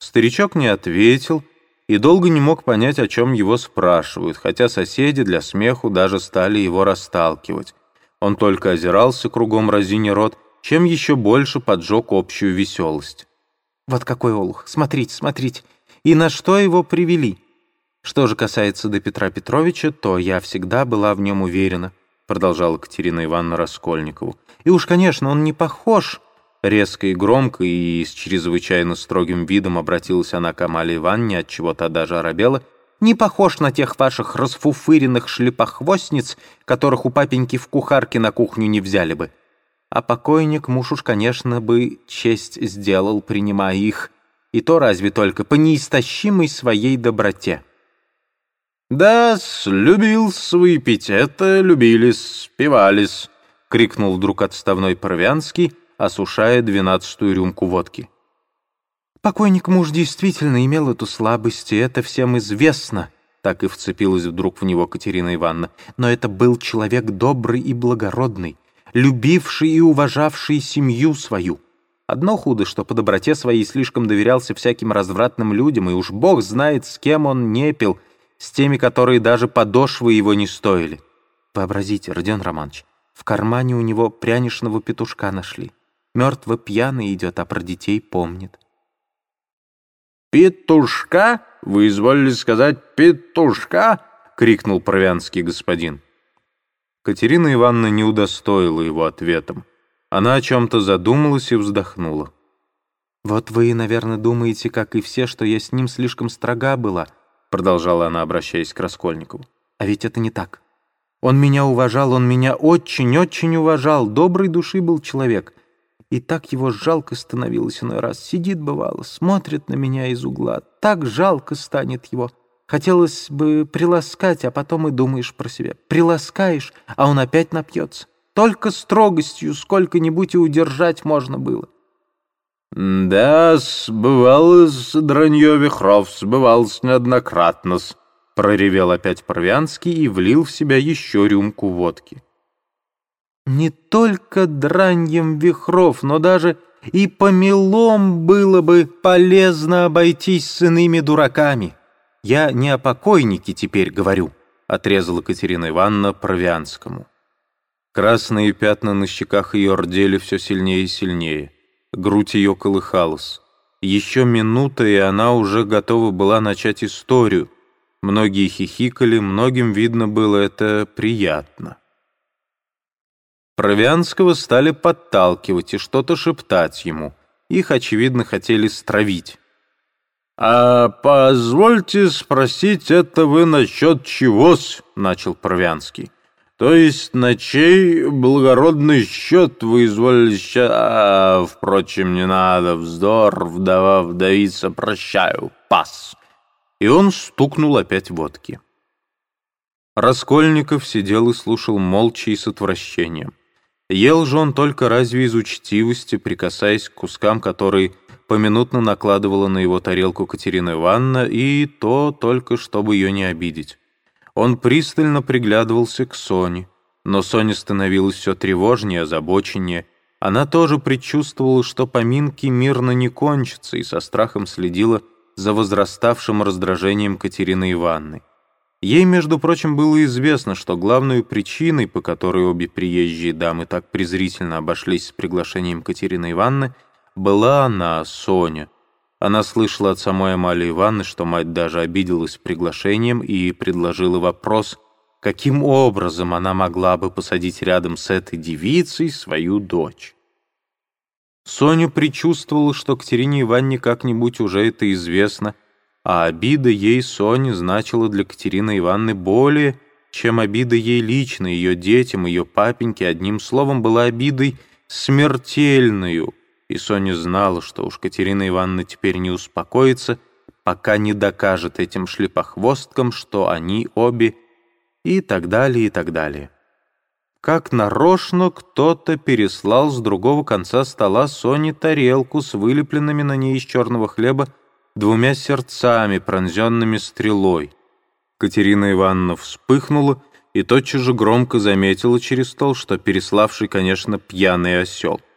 Старичок не ответил и долго не мог понять, о чем его спрашивают, хотя соседи для смеху даже стали его расталкивать. Он только озирался кругом разине рот, чем еще больше поджег общую веселость. «Вот какой олух! Смотрите, смотрите! И на что его привели?» Что же касается до Петра Петровича, то я всегда была в нем уверена, продолжала Катерина Ивановна Раскольникову. И уж, конечно, он не похож. Резко и громко и с чрезвычайно строгим видом обратилась она к Амале Ивановне, от чего-то даже оробела. Не похож на тех ваших расфуфыренных шлепохвостниц, которых у папеньки в кухарке на кухню не взяли бы. А покойник муж уж, конечно, бы честь сделал, принимая их, и то разве только по неистощимой своей доброте. «Да, любил-с выпить, это любились, спивались», — крикнул вдруг отставной Провянский, осушая двенадцатую рюмку водки. «Покойник муж действительно имел эту слабость, и это всем известно», — так и вцепилась вдруг в него Катерина Ивановна. «Но это был человек добрый и благородный, любивший и уважавший семью свою. Одно худо, что по доброте своей слишком доверялся всяким развратным людям, и уж бог знает, с кем он не пил, — с теми, которые даже подошвы его не стоили. Вообразите, Родион Романович, в кармане у него прянишного петушка нашли. Мертво пьяный идет, а про детей помнит. «Петушка? Вы изволили сказать петушка?» — крикнул провянский господин. Катерина Ивановна не удостоила его ответом. Она о чем-то задумалась и вздохнула. «Вот вы, наверное, думаете, как и все, что я с ним слишком строга была», продолжала она, обращаясь к Раскольникову. «А ведь это не так. Он меня уважал, он меня очень-очень уважал, доброй души был человек. И так его жалко становилось иной раз. Сидит, бывало, смотрит на меня из угла. Так жалко станет его. Хотелось бы приласкать, а потом и думаешь про себя. Приласкаешь, а он опять напьется. Только строгостью сколько-нибудь и удержать можно было. «Да, сбывалось дранье вихров, сбывалось неоднократно-с», проревел опять Парвянский и влил в себя еще рюмку водки. «Не только драньем вихров, но даже и помелом было бы полезно обойтись с иными дураками. Я не о покойнике теперь говорю», — отрезала Катерина Ивановна Провианскому. Красные пятна на щеках ее рдели все сильнее и сильнее. Грудь ее колыхалась. Еще минута, и она уже готова была начать историю. Многие хихикали, многим видно было это приятно. Провианского стали подталкивать и что-то шептать ему. Их, очевидно, хотели стравить. «А позвольте спросить, это вы насчет чего-с?» — начал Провианский. То есть на чей благородный счет вы изволили сейчас... А, впрочем, не надо, вздор, вдова, вдовица, прощаю, пас. И он стукнул опять водки. Раскольников сидел и слушал молча и с отвращением. Ел же он только разве из учтивости, прикасаясь к кускам, которые поминутно накладывала на его тарелку Катерина Ивановна, и то только, чтобы ее не обидеть. Он пристально приглядывался к Соне, но Соня становилась все тревожнее, озабоченнее. Она тоже предчувствовала, что поминки мирно не кончатся, и со страхом следила за возраставшим раздражением Катерины Ивановны. Ей, между прочим, было известно, что главной причиной, по которой обе приезжие дамы так презрительно обошлись с приглашением Катерины Ивановны, была она, Соня — она слышала от самой Амалии Ивановны, что мать даже обиделась приглашением и предложила вопрос, каким образом она могла бы посадить рядом с этой девицей свою дочь. Соня предчувствовала, что Катерине Ивановне как-нибудь уже это известно, а обида ей Сони значила для Катерины Ивановны более, чем обида ей лично, ее детям, ее папеньке, одним словом, была обидой смертельную — и Соня знала, что уж Катерина Ивановна теперь не успокоится, пока не докажет этим шлепохвосткам, что они обе и так далее, и так далее. Как нарочно кто-то переслал с другого конца стола Соне тарелку с вылепленными на ней из черного хлеба двумя сердцами, пронзенными стрелой. Катерина Ивановна вспыхнула и тотчас же громко заметила через стол, что переславший, конечно, пьяный осел —